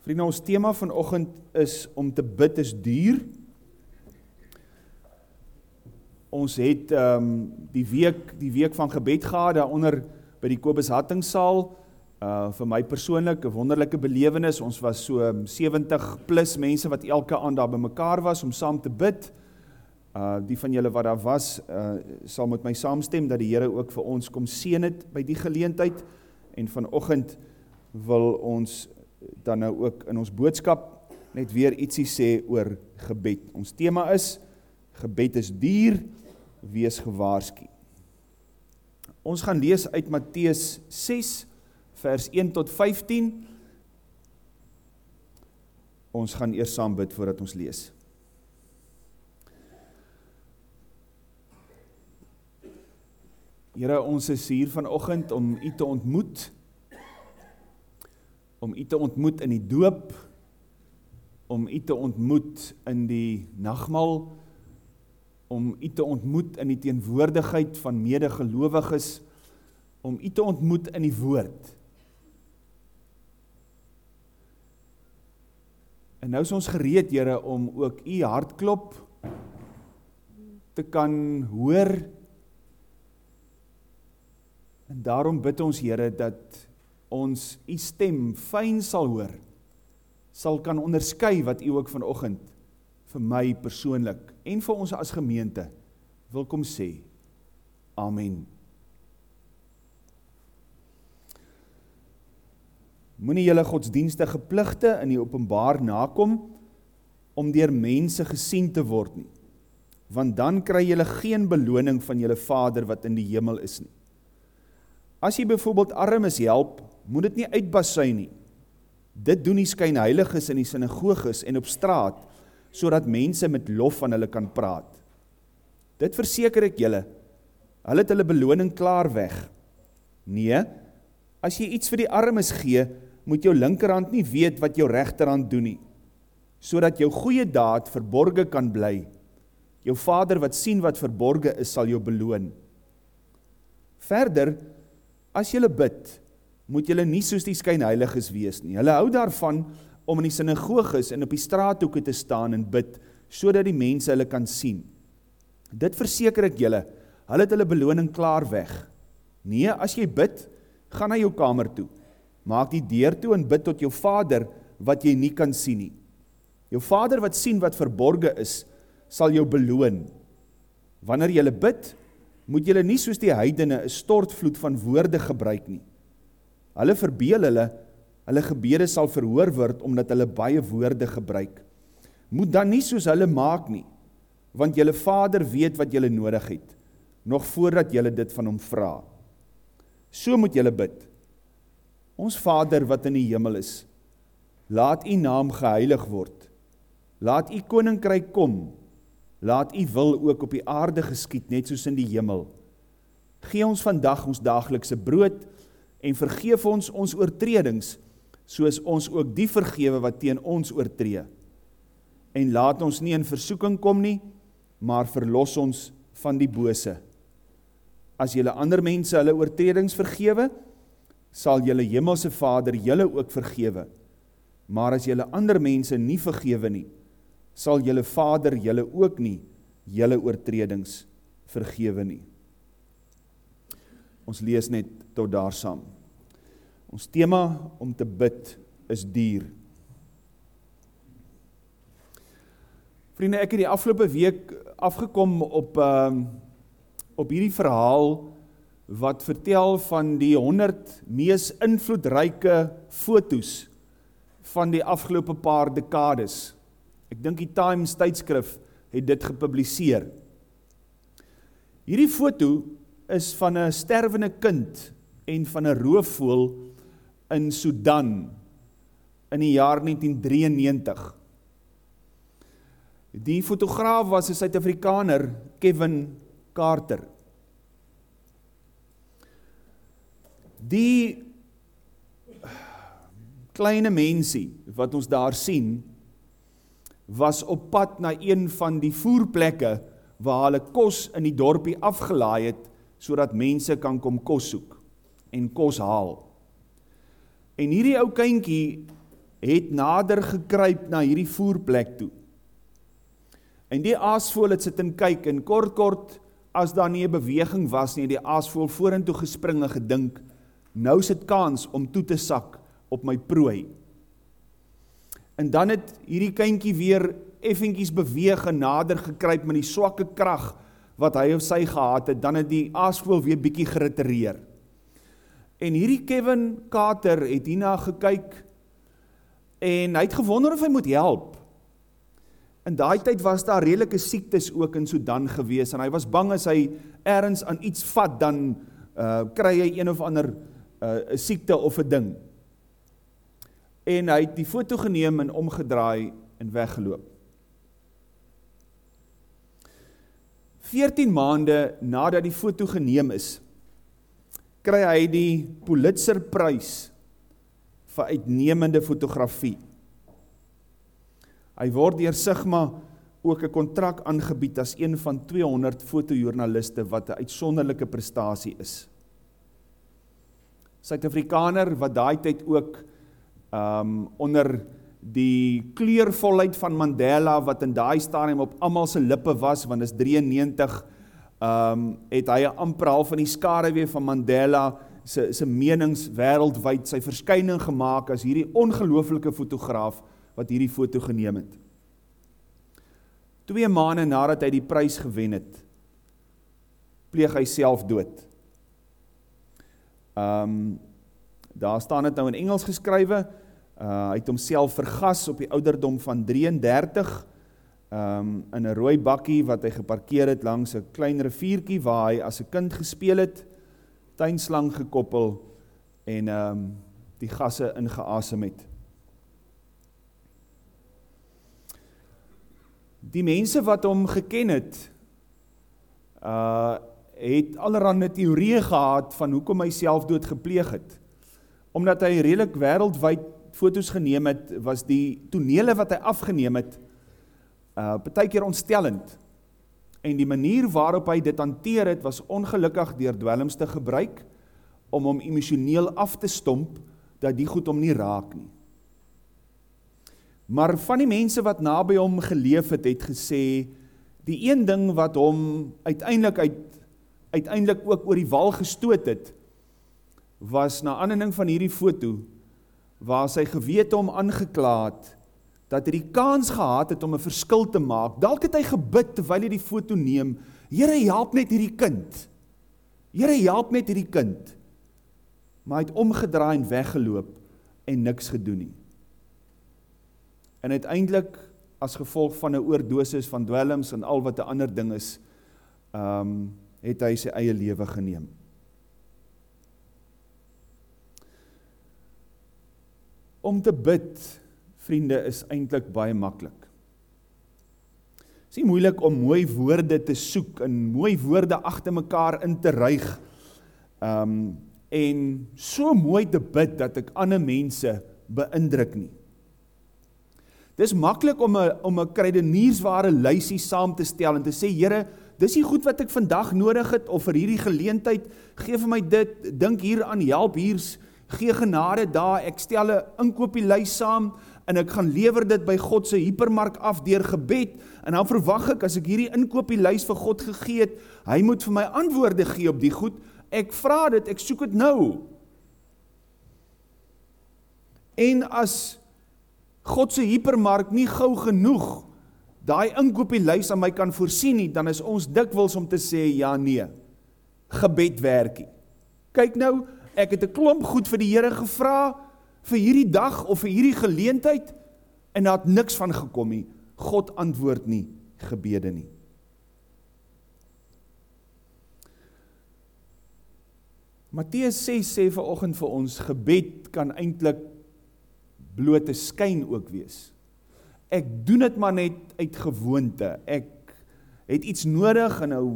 Vriende, ons tema vanoggend is om te bid is duur. Ons het ehm um, die week die week van gebed gehad daaronder by die Kobus Hattingsaal. Uh vir my persoonlik 'n wonderlike belewenis. Ons was so 70 plus mense wat elke aand daar bymekaar was om saam te bid. Uh die van julle wat daar was, uh sal met my saamstem dat die Here ook vir ons kom seën het by die geleentheid en vanoggend wil ons dan nou ook in ons boodskap net weer ietsie sê oor gebed. Ons tema is gebed is duur, wees gewaarsku. Ons gaan lees uit Matteus 6 vers 1 tot 15. Ons gaan eers saam bid voordat ons lees. Here, ons is hier vanoggend om U te ontmoet om u te ontmoet in die doop, om u te ontmoet in die nagmaal, om u te ontmoet in die teenwoordigheid van medegelowiges, om u te ontmoet in die woord. En nou is ons gereed, Here, om ook u hartklop te kan hoor. En daarom bid ons, Here, dat ons u stem fyn sal hoor, sal kan onderskei wat u ook vanoggend vir my persoonlik en vir ons as gemeente wil kom sê. Amen. Moenie julle godsdienstige pligte in die openbaar nakom om deur mense gesien te word nie, want dan kry julle geen beloning van julle Vader wat in die hemel is nie. As jy byvoorbeeld armes help, moet dit nie uitbasuin nie. Dit doen die skynheiliges in die sinagoges en op straat sodat mense met lof van hulle kan praat. Dit verseker ek julle, hulle het hulle beloning klaar weg. Nee, as jy iets vir die armes gee, moet jou linkerhand nie weet wat jou regterhand doen nie, sodat jou goeie daad verborge kan bly. Jou Vader wat sien wat verborge is, sal jou beloon. Verder, as jy bid, moet julle nie soos die skynheiliges wees nie. Hulle hou daarvan om in die sinagoges en op die straathoeke te staan en bid, sodat die mense hulle kan sien. Dit verseker ek julle, hulle het hulle beloning klaar weg. Nee, as jy bid, gaan na jou kamer toe. Maak die deur toe en bid tot jou Vader wat jy nie kan sien nie. Jou Vader wat sien wat verborge is, sal jou beloon. Wanneer jy bid, moet jy nie soos die heidene 'n stortvloed van woorde gebruik nie. Hulle verbeel hulle hulle gebede sal verhoor word omdat hulle baie woorde gebruik. Moet dan nie soos hulle maak nie, want julle Vader weet wat julle nodig het nog voordat julle dit van hom vra. So moet julle bid. Ons Vader wat in die hemel is, laat U naam geheilig word. Laat U koninkryk kom. Laat U wil ook op die aarde geskied net soos in die hemel. Gee ons vandag ons daaglikse brood en vergeef ons ons oortredings soos ons ook die vergewe wat teen ons oortree. En laat ons nie in versoeking kom nie, maar verlos ons van die bose. As julle ander mense hulle oortredings vergewe, sal julle hemelse Vader julle ook vergewe. Maar as julle ander mense nie vergewe nie, sal julle Vader julle ook nie julle oortredings vergewe nie. Ons lees net tot daar saam. Ons tema om te bid is duur. Vriende, ek het die afgelope week afgekom op ehm uh, op hierdie verhaal wat vertel van die 100 mees invloedryke fotos van die afgelope paar dekades. Ek dink die Times tydskrif het dit gepubliseer. Hierdie foto is van 'n sterwende kind en van 'n roofvoël in Sudan in die jaar 1993. Die fotograaf was 'n Suid-Afrikaner, Kevin Carter. Die kleine mensie wat ons daar sien was op pad na een van die voerplekke waar hulle kos in die dorpie afgelaai het sodat mense kan kom kos soek en kos haal. En hierdie ou kindjie het nader gekruip na hierdie voerplek toe. En die aasvoël het sit en kyk en kort kort as daar nie 'n beweging was nie, die aasvoël vorentoe gespring en gedink, nou sit kans om toe te sak op my prooi. En dan het hierdie kindjie weer effentjies beweeg en nader gekruip met die swakke krag wat hy of sy gehad het, dan het die aasvoël weer bietjie geritereer. En hierdie Kevin Carter het hierna gekyk en hy het gewonder of hy moet help. In daai tyd was daar redelike siektes ook in Sudan gewees en hy was bang as hy ergens aan iets vat dan uh kry hy een of ander uh 'n siekte of 'n ding. En hy het die foto geneem en omgedraai en weggeloop. 14 maande nadat die foto geneem is, kry hy die Pulitzerprys vir uitnemende fotografie. Hy word deur Sigma ook 'n kontrak aangebied as een van 200 fotojoernaliste wat 'n uitsonderlike prestasie is. Suid-Afrikaner wat daai tyd ook um onder die kleurvolheid van Mandela wat in daai stadium op almal se lippe was want is 93 um het hy amper half van die skare weer van Mandela se se menings wêreldwyd sy verskyning gemaak as hierdie ongelooflike fotograaf wat hierdie foto geneem het. Twee maande nadat hy die prys gewen het, pleeg hy self dood. Um daar staan dit nou in Engels geskrywe. Uh hy het homself vergas op die ouderdom van 33 um in 'n rooi bakkie wat hy geparkeer het langs 'n klein riviertjie waar hy as 'n kind gespeel het, tuinslang gekoppel en um die gasse ingeasem het. Die mense wat hom geken het, uh het allerhande teorieë gehad van hoekom hy selfdood gepleeg het. Omdat hy redelik wêreldwyd fotos geneem het, was die tonele wat hy afgeneem het uh partykeer ontstellend. En die manier waarop hy dit hanteer het was ongelukkig deur dwelms te gebruik om hom emosioneel af te stomp dat die goed hom nie raak nie. Maar van die mense wat naby hom geleef het, het gesê die een ding wat hom uiteindelik uit uiteindelik ook oor die wal gestoot het was na aanleiding van hierdie foto waar sy gewete hom aangekla het dat hy die kans gehad het om 'n verskil te maak. Dalk het hy gebid terwyl hy die foto neem, Here help net hierdie kind. Here help net hierdie kind. Maar hy het omgedraai en weggeloop en niks gedoen nie. En uiteindelik as gevolg van 'n oordosis van dwelms en al wat 'n ander ding is, ehm um, het hy sy eie lewe geneem. Om te bid, vriende, is eintlik baie maklik. Dit is nie moeilik om mooi woorde te soek en mooi woorde agter mekaar in te ryg. Um, en so mooi te bid dat ek ander mense beïndruk nie. Dis maklik om 'n om 'n krydeniersware lysie saam te stel en te sê Here, dis die goed wat ek vandag nodig het of vir hierdie geleentheid, gee vir my dit, dink hier aan help hier's gee genade daar, ek stel 'n inkopieslys saam en ek gaan lewer dit by God se hipermark af deur gebed en dan verwag ek as ek hierdie inkopieslys vir God gegee het, hy moet vir my antwoorde gee op die goed. Ek vra dit, ek soek dit nou. En as God se hipermark nie gou genoeg daai inkopieslys aan my kan voorsien nie, dan is ons dikwels om te sê ja nee. Gebed werkie. Kyk nou, ek het 'n klomp goed vir die Here gevra vir hierdie dag of vir hierdie geleentheid en daar het niks van gekom nie. God antwoord nie gebede nie. Matteus 6 sê vir oggend vir ons gebed kan eintlik blote skyn ook wees. Ek doen dit maar net uit gewoonte. Ek het iets nodig en nou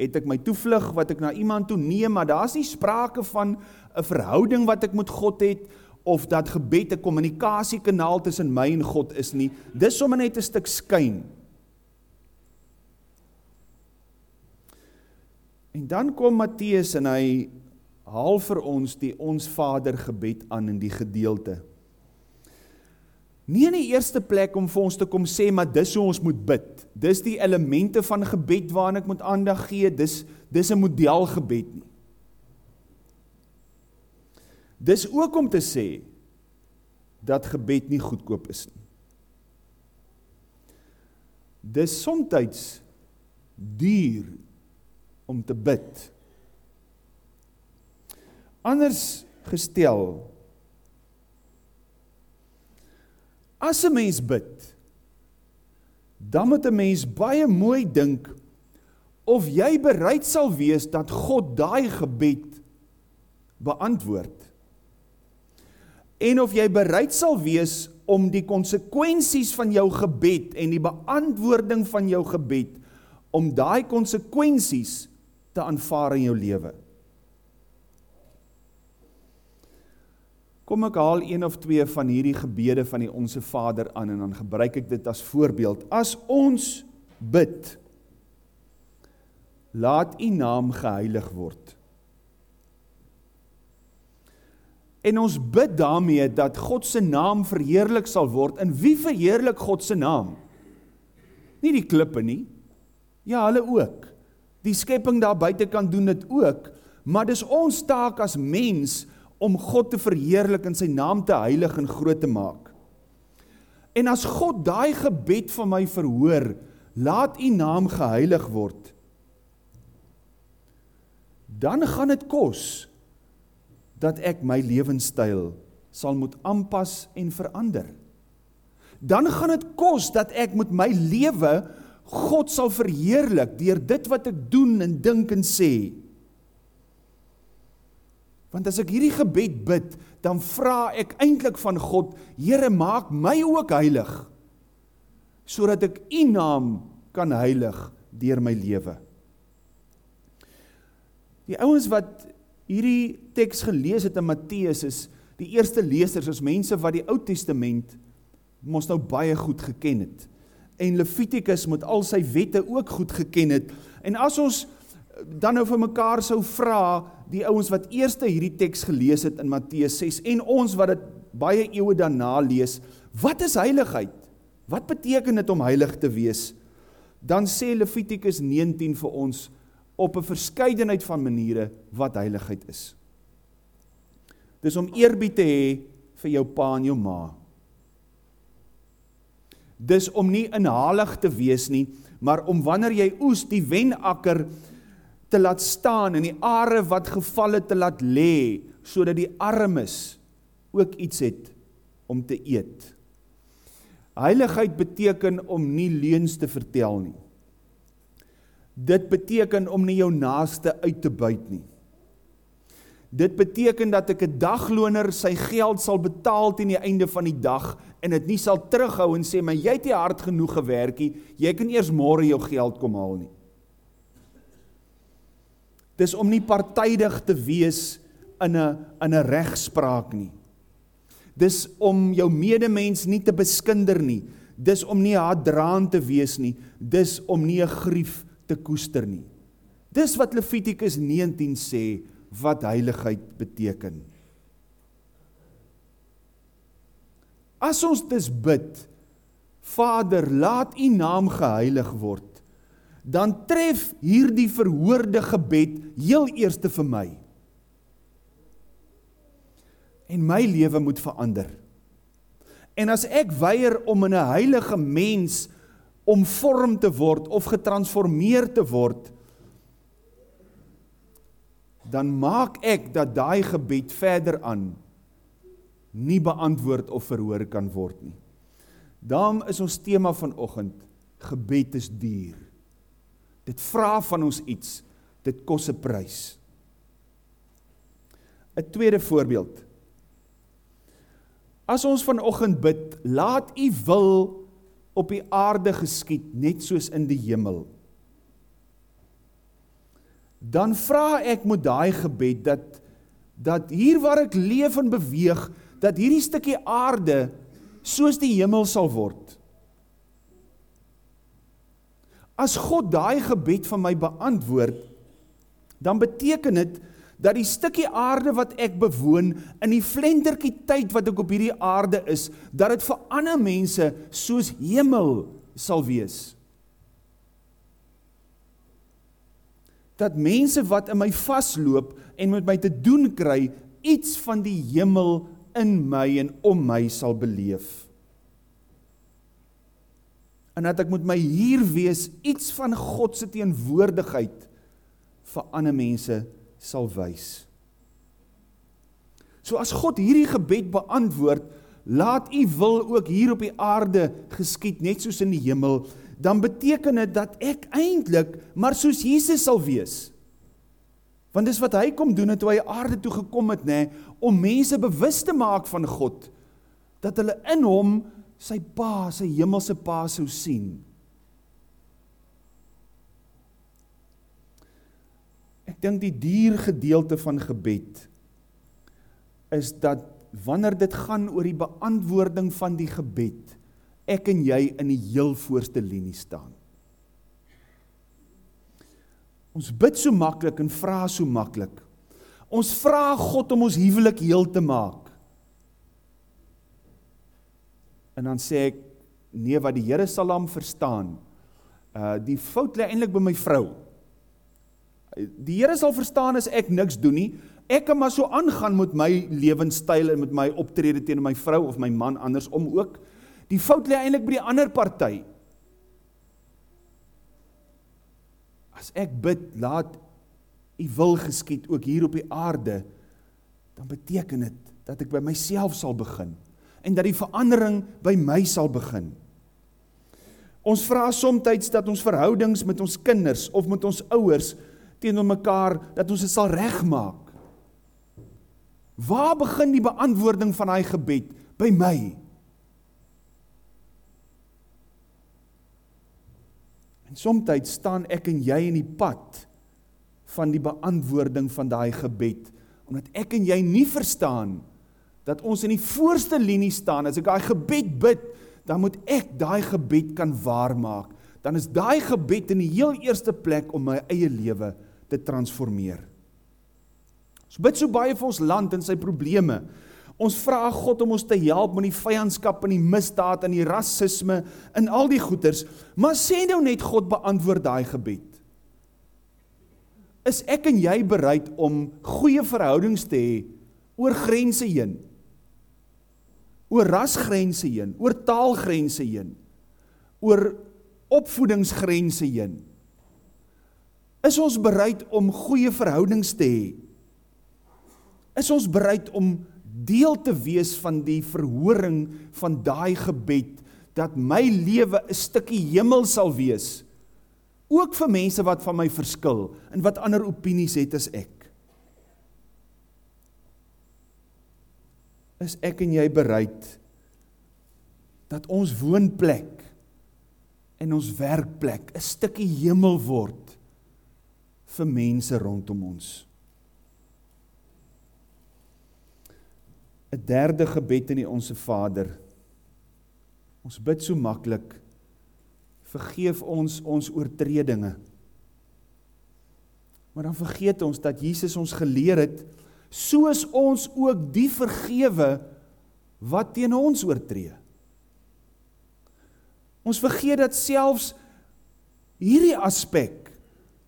het ek my toevlug wat ek na iemand toe neem, maar daar's nie sprake van 'n verhouding wat ek met God het of dat gebed 'n kommunikasiekanaal tussen my en God is nie. Dis sommer net 'n stuk skyn. En dan kom Matteus en hy haal vir ons die ons Vader gebed aan in die gedeelte. Nie in die eerste plek om vir ons te kom sê maar dis hoe ons moet bid. Dis die elemente van gebed waaraan ek moet aandag gee. Dis dis 'n modelgebed nie. Dis ook om te sê dat gebed nie goedkoop is nie. Dis soms duur om te bid. Anders gestel As 'n mens bid, dan moet 'n mens baie mooi dink of jy bereid sal wees dat God daai gebed beantwoord. En of jy bereid sal wees om die konsekwensies van jou gebed en die beantwoording van jou gebed om daai konsekwensies te aanvaar in jou lewe. Kom ek haal een of twee van hierdie gebede van die Onse Vader aan en dan gebruik ek dit as voorbeeld. As ons bid, laat U naam geheilig word. En ons bid daarmee dat God se naam verheerlik sal word. En wie verheerlik God se naam? Nie die klippe nie. Ja, hulle ook. Die skepping daar buite kan doen dit ook, maar dis ons taak as mens om God te verheerlik en sy naam te heilig en groot te maak. En as God daai gebed van my verhoor, laat U naam geheilig word. Dan gaan dit kos dat ek my lewenstyl sal moet aanpas en verander. Dan gaan dit kos dat ek met my lewe God sal verheerlik deur dit wat ek doen en dink en sê. Want as ek hierdie gebed bid, dan vra ek eintlik van God, Here, maak my ook heilig sodat ek U naam kan heilig deur my lewe. Die ouens wat hierdie teks gelees het in Matteus is die eerste lesers is mense wat die Ou Testament mos nou baie goed geken het. En Levitikus moet al sy wette ook goed geken het. En as ons dan nou vir mekaar sou vra, die ouens wat eerste hierdie teks gelees het in Matteus 6 en ons wat dit baie eeue daarna lees, wat is heiligheid? Wat beteken dit om heilig te wees? Dan sê Levitikus 19 vir ons op 'n verskeidenheid van maniere wat heiligheid is. Dis om eerbied te hê vir jou pa en jou ma. Dis om nie inhalig te wees nie, maar om wanneer jy oes die wenakker te laat staan en die are wat geval het te laat lê sodat die armes ook iets het om te eet. Heiligheid beteken om nie leuns te vertel nie. Dit beteken om nie jou naaste uit te buit nie. Dit beteken dat ek 'n dagloner sy geld sal betaal teen die einde van die dag en dit nie sal terughou en sê maar jy het nie hard genoeg gewerk nie, jy kan eers môre jou geld kom haal nie. Dis om nie partydig te wees in 'n in 'n regspraak nie. Dis om jou medemens nie te beskinder nie. Dis om nie haatdraand te wees nie. Dis om nie 'n grief te koester nie. Dis wat Levitikus 19 sê wat heiligheid beteken. As ons dus bid, Vader, laat U naam geheilig word, dan tref hierdie verhoorde gebed heel eerste vir my. En my lewe moet verander. En as ek weier om in 'n heilige mens omvorm te word of getransformeer te word, dan maak ek dat daai gebed verder aan nie beantwoord of verhoor kan word nie. Daarom is ons tema vanoggend gebed is duur. Dit vra van ons iets. Dit kos 'n prys. 'n Tweede voorbeeld. As ons vanoggend bid, laat U wil op die aarde geskied net soos in die hemel. Dan vra ek met daai gebed dat dat hier waar ek leef en beweeg, dat hierdie stukkie aarde soos die hemel sal word. As God daai gebed van my beantwoord, dan beteken dit dat die stukkie aarde wat ek bewoon in die flendertjie tyd wat ek op hierdie aarde is, dat dit vir ander mense soos hemel sal wees. Dat mense wat in my vasloop en met my te doen kry, iets van die hemel in my en om my sal beleef. En dat ek met my hier wees iets van God se teenwoordigheid vir ander mense sal wys. So as God hierdie gebed beantwoord, laat U wil ook hier op die aarde geskied net soos in die hemel, dan beteken dit dat ek eintlik maar soos Jesus sal wees. Want dis wat hy kom doen het toe hy aarde toe gekom het, nê, om mense bewus te maak van God dat hulle in hom sy Pa, sy hemelse Pa sou sien. Ek dink die duur gedeelte van gebed is dat wanneer dit gaan oor die beantwoording van die gebed, ek en jy in die heel voorste linie staan. Ons bid so maklik en vra so maklik. Ons vra God om ons huwelik heel te maak. En dan sê ek nee wat die Here sal hom verstaan. Uh die fout lê eintlik by my vrou. Die Here sal verstaan as ek niks doen nie. Ek kan maar so aangaan met my lewenstyl en met my optrede teenoor my vrou of my man andersom ook. Die fout lê eintlik by die ander party. As ek bid, laat u wil geskied ook hier op die aarde, dan beteken dit dat ek by myself sal begin en dat die verandering by my sal begin. Ons vra soms dat ons verhoudings met ons kinders of met ons ouers teenoor mekaar dat ons dit sal regmaak. Waar begin die beantwoording van daai gebed? By my. En soms staan ek en jy in die pad van die beantwoording van daai gebed omdat ek en jy nie verstaan dat ons in die voorste linie staan as ek daai gebed bid dan moet ek daai gebed kan waarmaak dan is daai gebed in die heel eerste plek om my eie lewe te transformeer. Ons bid so baie vir ons land en sy probleme. Ons vra God om ons te help met die vyandskap en die misdaad en die rasisme en al die goeters. Maar sê nou net God beantwoord daai gebed. Is ek en jy bereid om goeie verhoudings te hê oor grense heen? Oor rasgrense heen, oor taalgrense heen, oor opvoedingsgrense heen? Is ons bereid om goeie verhoudings te hê? Is ons bereid om deel te wees van die verhoring van daai gebed dat my lewe 'n stukkie hemel sal wees? Ook vir mense wat van my verskil en wat ander opinies het as ek. Is ek en jy bereid dat ons woonplek en ons werkplek 'n stukkie hemel word? vir mense rondom ons. 'n Derde gebed in die Onse Vader. Ons bid so maklik. Vergeef ons ons oortredinge. Maar dan vergeet ons dat Jesus ons geleer het soos ons ook die vergewe wat teen ons oortree. Ons vergeet dat selfs hierdie aspek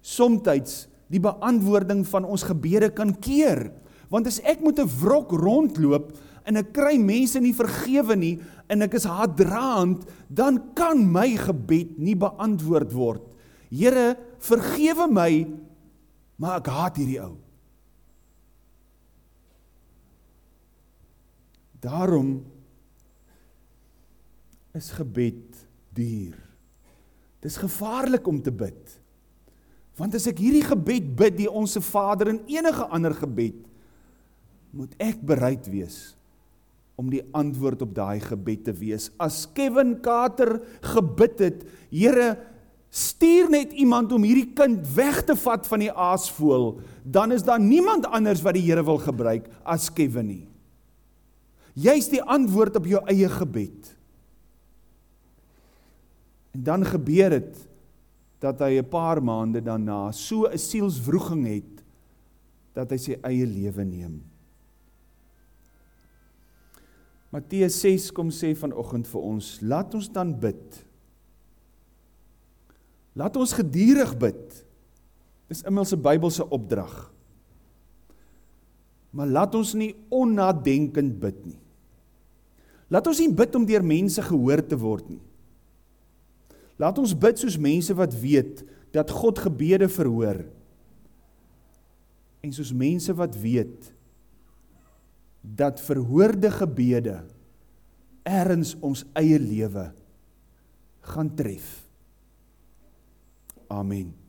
somtyds die beantwoording van ons gebede kan keer. Want as ek met 'n wrok rondloop en ek kry mense nie vergewe nie en ek is haatdraand, dan kan my gebed nie beantwoord word. Here, vergewe my, maar ek haat hierdie ou. Daarom is gebed duur. Dis gevaarlik om te bid. Want as ek hierdie gebed bid, die onsse Vader en enige ander gebed, moet ek bereid wees om die antwoord op daai gebed te wees. As Kevin Carter gebid het, Here, stuur net iemand om hierdie kind weg te vat van die aasvoël, dan is daar niemand anders wat die Here wil gebruik as Kevin nie. Jy's die antwoord op jou eie gebed. En dan gebeur dit dat hy 'n paar maande daarna so 'n sielswroging het dat hy sy eie lewe neem. Matteus 6 kom sê vanoggend vir ons, laat ons dan bid. Laat ons geduldig bid. Dis immers 'n Bybelse opdrag. Maar laat ons nie onnadenkend bid nie. Laat ons nie bid om deur mense gehoor te word nie. Laat ons bid soos mense wat weet dat God gebede verhoor. En soos mense wat weet dat verhoorde gebede erns ons eie lewe gaan tref. Amen.